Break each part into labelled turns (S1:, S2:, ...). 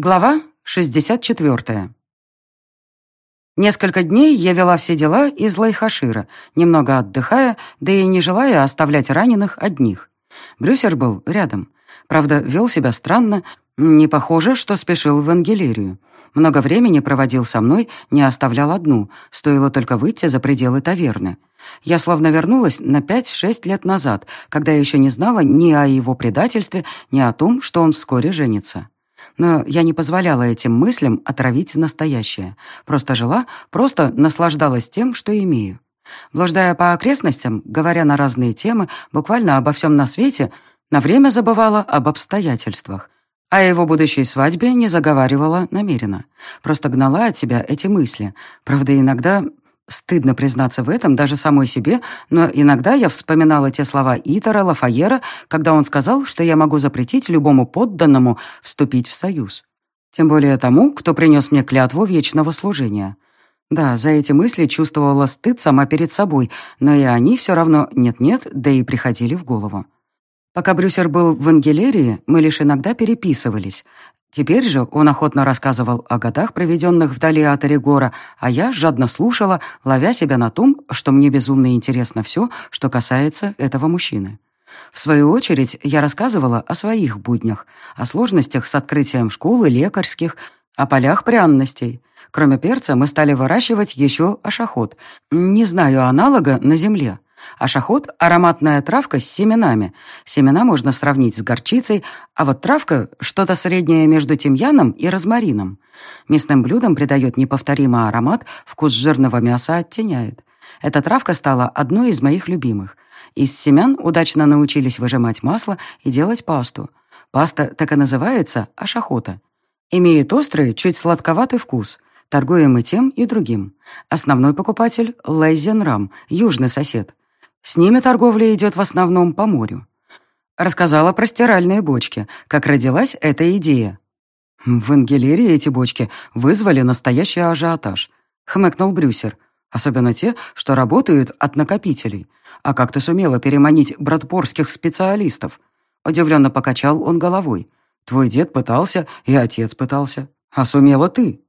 S1: Глава 64. Несколько дней я вела все дела из Лайхашира, немного отдыхая, да и не желая оставлять раненых одних. Брюсер был рядом. Правда, вел себя странно, не похоже, что спешил в Ангелерию. Много времени проводил со мной, не оставлял одну, стоило только выйти за пределы таверны. Я словно вернулась на пять-шесть лет назад, когда еще не знала ни о его предательстве, ни о том, что он вскоре женится. Но я не позволяла этим мыслям отравить настоящее. Просто жила, просто наслаждалась тем, что имею. Блуждая по окрестностям, говоря на разные темы, буквально обо всем на свете, на время забывала об обстоятельствах. О его будущей свадьбе не заговаривала намеренно. Просто гнала от себя эти мысли. Правда, иногда Стыдно признаться в этом даже самой себе, но иногда я вспоминала те слова Итера Лафайера, когда он сказал, что я могу запретить любому подданному вступить в союз. Тем более тому, кто принес мне клятву вечного служения. Да, за эти мысли чувствовала стыд сама перед собой, но и они все равно нет-нет, да и приходили в голову. Пока Брюсер был в Ангелерии, мы лишь иногда переписывались. Теперь же он охотно рассказывал о годах, проведенных вдали от Орегора, а я жадно слушала, ловя себя на том, что мне безумно интересно все, что касается этого мужчины. В свою очередь, я рассказывала о своих буднях, о сложностях с открытием школы лекарских, о полях пряностей. Кроме перца, мы стали выращивать еще ашахот. Не знаю аналога на земле. Ашахот – ароматная травка с семенами. Семена можно сравнить с горчицей, а вот травка – что-то среднее между тимьяном и розмарином. Местным блюдам придает неповторимый аромат, вкус жирного мяса оттеняет. Эта травка стала одной из моих любимых. Из семян удачно научились выжимать масло и делать пасту. Паста так и называется – ашахота. Имеет острый, чуть сладковатый вкус – Торгуем и тем, и другим. Основной покупатель – Лайзенрам, южный сосед. С ними торговля идет в основном по морю. Рассказала про стиральные бочки, как родилась эта идея. В Ангелерии эти бочки вызвали настоящий ажиотаж, хмыкнул Брюсер. Особенно те, что работают от накопителей. А как ты сумела переманить братпорских специалистов? Удивленно покачал он головой. Твой дед пытался, и отец пытался. А сумела ты.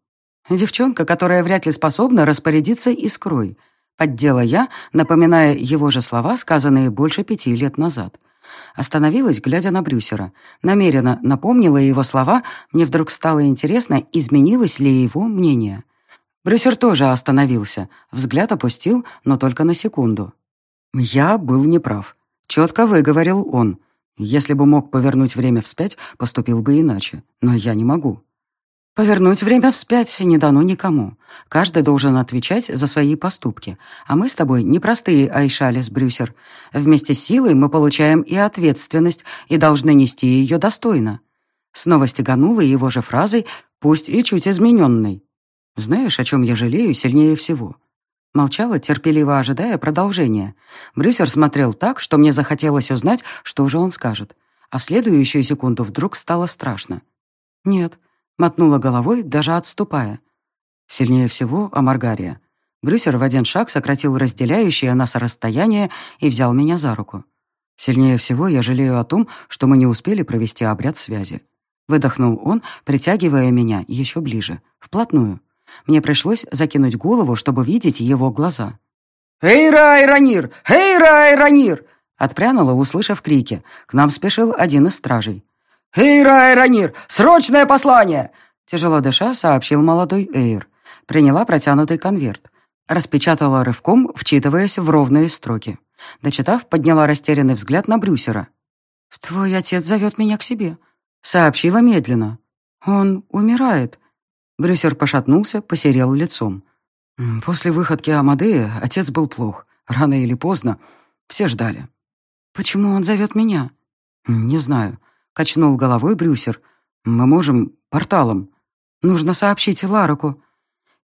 S1: Девчонка, которая вряд ли способна распорядиться искрой. Поддела я, напоминая его же слова, сказанные больше пяти лет назад. Остановилась, глядя на Брюсера. Намеренно напомнила его слова, мне вдруг стало интересно, изменилось ли его мнение. Брюсер тоже остановился, взгляд опустил, но только на секунду. «Я был неправ», — четко выговорил он. «Если бы мог повернуть время вспять, поступил бы иначе, но я не могу». Повернуть время вспять не дано никому. Каждый должен отвечать за свои поступки. А мы с тобой не простые Айшалис Брюсер. Вместе с силой мы получаем и ответственность, и должны нести ее достойно. Снова стеганула его же фразой, пусть и чуть измененной. Знаешь, о чем я жалею сильнее всего? Молчала, терпеливо ожидая продолжения. Брюсер смотрел так, что мне захотелось узнать, что же он скажет. А в следующую секунду вдруг стало страшно. Нет, Мотнула головой, даже отступая. Сильнее всего о Маргария. Брюсер в один шаг сократил разделяющее нас расстояние и взял меня за руку. Сильнее всего я жалею о том, что мы не успели провести обряд связи. Выдохнул он, притягивая меня еще ближе, вплотную. Мне пришлось закинуть голову, чтобы видеть его глаза. «Эй, Рай, Ранир! Эй, Рай, Ранир!» Отпрянула, услышав крики. К нам спешил один из стражей. «Эйра, Эйронир, срочное послание!» Тяжело дыша, сообщил молодой Эйр. Приняла протянутый конверт. Распечатала рывком, вчитываясь в ровные строки. Дочитав, подняла растерянный взгляд на Брюсера. «Твой отец зовет меня к себе», — сообщила медленно. «Он умирает». Брюсер пошатнулся, посерел лицом. После выходки Амадея отец был плох. Рано или поздно. Все ждали. «Почему он зовет меня?» «Не знаю. — качнул головой Брюсер. «Мы можем порталом. Нужно сообщить Лароку».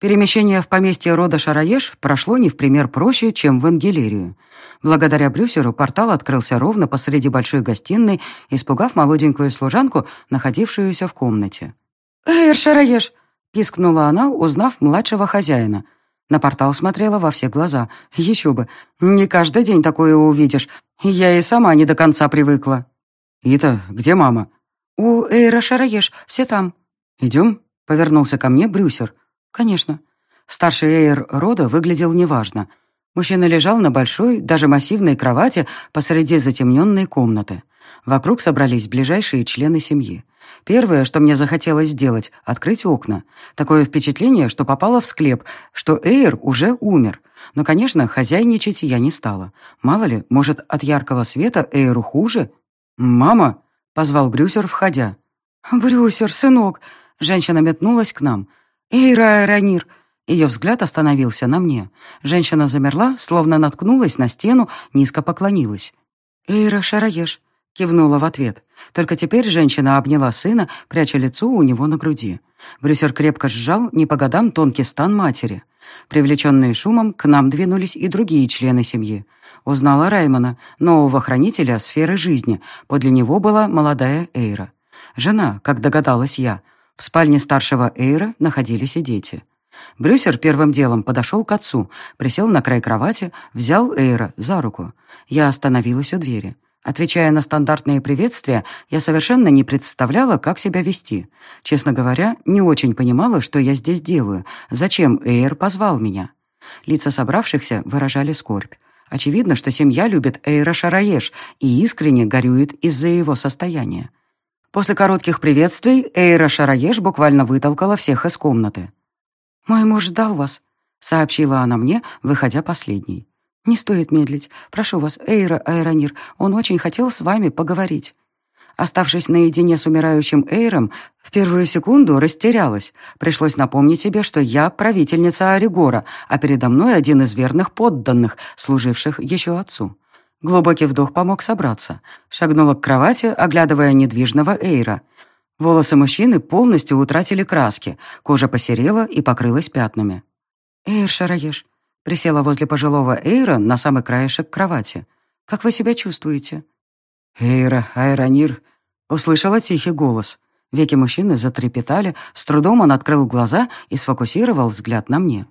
S1: Перемещение в поместье рода Шараеш прошло не в пример проще, чем в Ангелерию. Благодаря Брюсеру портал открылся ровно посреди большой гостиной, испугав молоденькую служанку, находившуюся в комнате. «Эйр Шараеш!» — пискнула она, узнав младшего хозяина. На портал смотрела во все глаза. Еще бы, не каждый день такое увидишь. Я и сама не до конца привыкла. «Ита, где мама?» «У Эйра Шараеш, все там». «Идем?» — повернулся ко мне Брюсер. «Конечно». Старший Эйр рода выглядел неважно. Мужчина лежал на большой, даже массивной кровати посреди затемненной комнаты. Вокруг собрались ближайшие члены семьи. Первое, что мне захотелось сделать — открыть окна. Такое впечатление, что попало в склеп, что Эйр уже умер. Но, конечно, хозяйничать я не стала. Мало ли, может, от яркого света Эйру хуже? «Мама!» — позвал Брюсер, входя. «Брюсер, сынок!» — женщина метнулась к нам. «Эйра, Ранир!» Ее взгляд остановился на мне. Женщина замерла, словно наткнулась на стену, низко поклонилась. «Эйра Шараеш», — кивнула в ответ. Только теперь женщина обняла сына, пряча лицо у него на груди. Брюсер крепко сжал не по годам тонкий стан матери. Привлеченные шумом, к нам двинулись и другие члены семьи. Узнала Раймона, нового хранителя сферы жизни. Подле него была молодая Эйра. Жена, как догадалась я. В спальне старшего Эйра находились и дети. Брюсер первым делом подошел к отцу, присел на край кровати, взял Эйра за руку. Я остановилась у двери. Отвечая на стандартные приветствия, я совершенно не представляла, как себя вести. Честно говоря, не очень понимала, что я здесь делаю, зачем Эйр позвал меня. Лица собравшихся выражали скорбь. Очевидно, что семья любит Эйра Шараеш и искренне горюет из-за его состояния. После коротких приветствий Эйра Шараеш буквально вытолкала всех из комнаты. «Мой муж ждал вас», — сообщила она мне, выходя последней. «Не стоит медлить. Прошу вас, Эйра Айронир, он очень хотел с вами поговорить». Оставшись наедине с умирающим Эйром, в первую секунду растерялась. Пришлось напомнить себе, что я правительница Оригора, а передо мной один из верных подданных, служивших еще отцу. Глубокий вдох помог собраться. Шагнула к кровати, оглядывая недвижного Эйра. Волосы мужчины полностью утратили краски, кожа посерела и покрылась пятнами. «Эйр Шараеш, Присела возле пожилого Эйра на самый краешек кровати. «Как вы себя чувствуете?» «Эйра, Айронир», — услышала тихий голос. Веки мужчины затрепетали, с трудом он открыл глаза и сфокусировал взгляд на мне.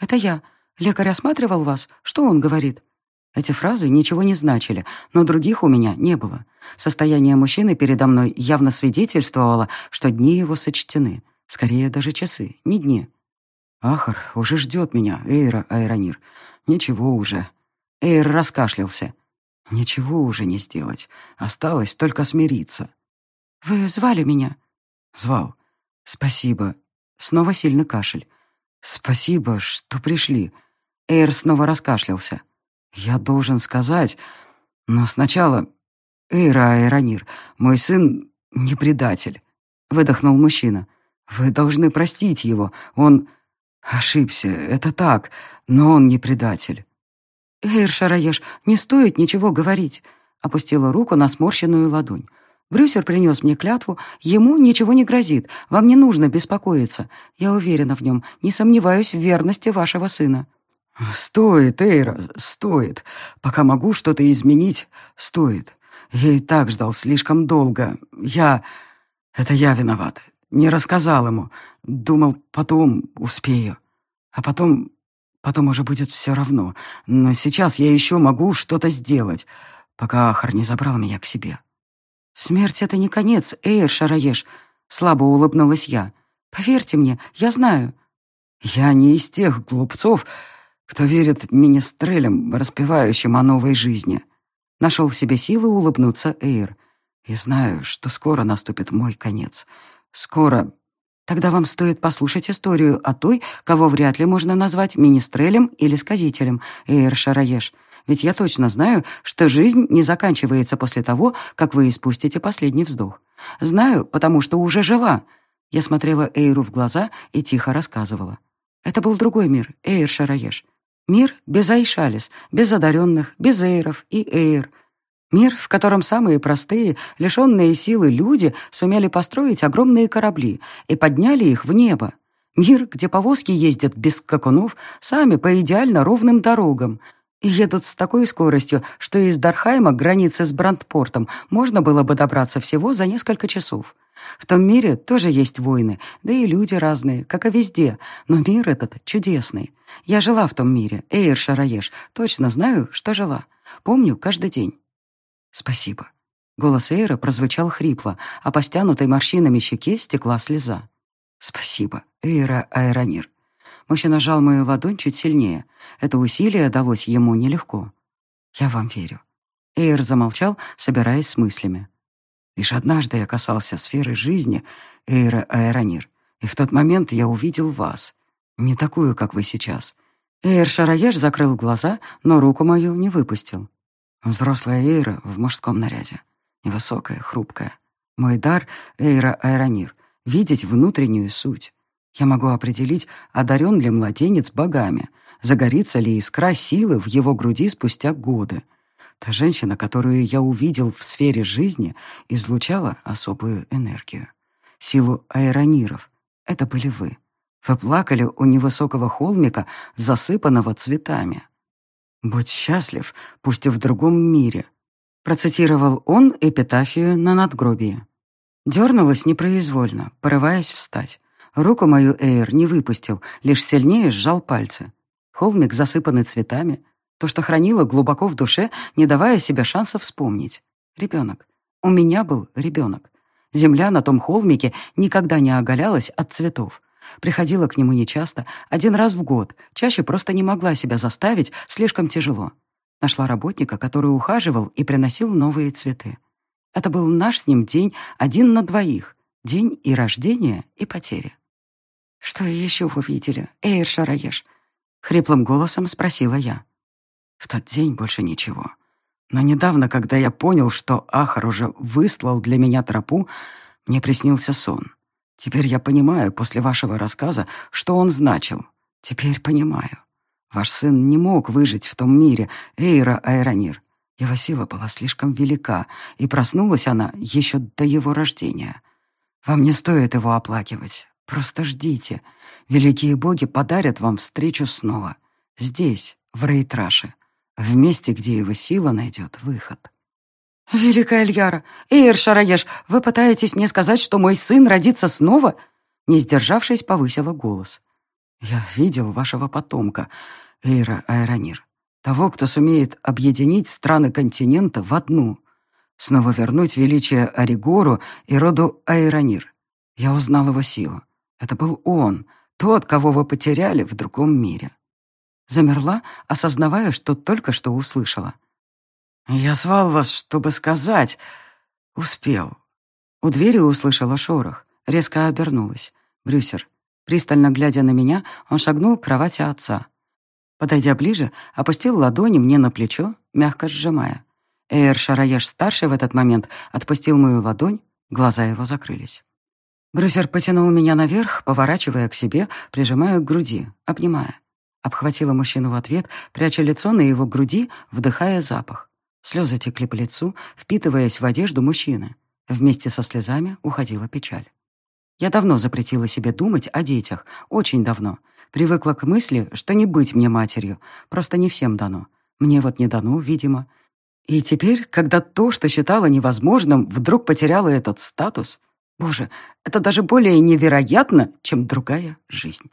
S1: «Это я. Лекарь осматривал вас. Что он говорит?» Эти фразы ничего не значили, но других у меня не было. Состояние мужчины передо мной явно свидетельствовало, что дни его сочтены. Скорее, даже часы, не дни. «Ахар уже ждет меня, Эйра Айронир. Ничего уже». Эйр раскашлялся. «Ничего уже не сделать. Осталось только смириться». «Вы звали меня?» «Звал. Спасибо». Снова сильный кашель. «Спасибо, что пришли». Эйр снова раскашлялся. «Я должен сказать, но сначала...» «Эйра Айронир, мой сын не предатель», — выдохнул мужчина. «Вы должны простить его. Он...» «Ошибся, это так, но он не предатель». «Эйр не стоит ничего говорить», — опустила руку на сморщенную ладонь. «Брюсер принес мне клятву, ему ничего не грозит, вам не нужно беспокоиться. Я уверена в нем, не сомневаюсь в верности вашего сына». «Стоит, Эйра, стоит. Пока могу что-то изменить, стоит. Я и так ждал слишком долго. Я... Это я виноват. Не рассказал ему. Думал, потом успею. А потом... Потом уже будет все равно. Но сейчас я еще могу что-то сделать, пока Ахар не забрал меня к себе. «Смерть — это не конец, Эйр Шараеш», — слабо улыбнулась я. «Поверьте мне, я знаю». «Я не из тех глупцов, кто верит министрелям, распевающим о новой жизни». Нашел в себе силы улыбнуться Эйр. «И знаю, что скоро наступит мой конец. Скоро. Тогда вам стоит послушать историю о той, кого вряд ли можно назвать министрелем или сказителем, Эйр Шараеш. Ведь я точно знаю, что жизнь не заканчивается после того, как вы испустите последний вздох. Знаю, потому что уже жила. Я смотрела Эйру в глаза и тихо рассказывала. Это был другой мир, Эйр Шараеш. Мир без Айшалис, без одаренных, без Эйров и Эйр — Мир, в котором самые простые, лишенные силы люди сумели построить огромные корабли и подняли их в небо. Мир, где повозки ездят без скакунов, сами по идеально ровным дорогам. И едут с такой скоростью, что из Дархайма к границе с Брандпортом можно было бы добраться всего за несколько часов. В том мире тоже есть войны, да и люди разные, как и везде, но мир этот чудесный. Я жила в том мире, Эйр Шараеш, точно знаю, что жила. Помню каждый день. «Спасибо». Голос Эйра прозвучал хрипло, а по стянутой морщинами щеке стекла слеза. «Спасибо, Эйра Айронир». Мужчина сжал мою ладонь чуть сильнее. Это усилие далось ему нелегко. «Я вам верю». Эйр замолчал, собираясь с мыслями. Лишь однажды я касался сферы жизни Эйра Айронир, и в тот момент я увидел вас. Не такую, как вы сейчас. Эйр Шараеш закрыл глаза, но руку мою не выпустил. Взрослая Эйра в мужском наряде. Невысокая, хрупкая. Мой дар — Эйра Айронир — видеть внутреннюю суть. Я могу определить, одарен ли младенец богами, загорится ли искра силы в его груди спустя годы. Та женщина, которую я увидел в сфере жизни, излучала особую энергию. Силу аэрониров. Это были вы. Вы плакали у невысокого холмика, засыпанного цветами. «Будь счастлив, пусть и в другом мире», — процитировал он эпитафию на надгробии. Дернулась непроизвольно, порываясь встать. Руку мою Эйр не выпустил, лишь сильнее сжал пальцы. Холмик, засыпанный цветами, то, что хранило глубоко в душе, не давая себе шанса вспомнить. Ребенок. У меня был ребенок. Земля на том холмике никогда не оголялась от цветов. Приходила к нему нечасто, один раз в год, чаще просто не могла себя заставить, слишком тяжело. Нашла работника, который ухаживал и приносил новые цветы. Это был наш с ним день один на двоих. День и рождения, и потери. «Что еще вы видели, Эйр Шараеш?» Хриплым голосом спросила я. В тот день больше ничего. Но недавно, когда я понял, что Ахар уже выслал для меня тропу, мне приснился сон. Теперь я понимаю после вашего рассказа, что он значил. Теперь понимаю. Ваш сын не мог выжить в том мире, Эйра Айронир. Его сила была слишком велика, и проснулась она еще до его рождения. Вам не стоит его оплакивать. Просто ждите. Великие боги подарят вам встречу снова. Здесь, в Рейтраше в месте, где его сила найдет выход. «Великая Альяра! Эйр Шараеш, вы пытаетесь мне сказать, что мой сын родится снова?» Не сдержавшись, повысила голос. «Я видел вашего потомка, Эйра Айронир, того, кто сумеет объединить страны континента в одну, снова вернуть величие Оригору и роду Айронир. Я узнал его силу. Это был он, тот, кого вы потеряли в другом мире. Замерла, осознавая, что только что услышала. «Я звал вас, чтобы сказать...» «Успел». У двери услышала шорох, резко обернулась. Брюсер. Пристально глядя на меня, он шагнул к кровати отца. Подойдя ближе, опустил ладони мне на плечо, мягко сжимая. Эйр Шараеш-старший в этот момент отпустил мою ладонь, глаза его закрылись. Брюсер потянул меня наверх, поворачивая к себе, прижимая к груди, обнимая. Обхватила мужчину в ответ, пряча лицо на его груди, вдыхая запах. Слезы текли по лицу, впитываясь в одежду мужчины. Вместе со слезами уходила печаль. Я давно запретила себе думать о детях, очень давно. Привыкла к мысли, что не быть мне матерью, просто не всем дано. Мне вот не дано, видимо. И теперь, когда то, что считала невозможным, вдруг потеряло этот статус, боже, это даже более невероятно, чем другая жизнь.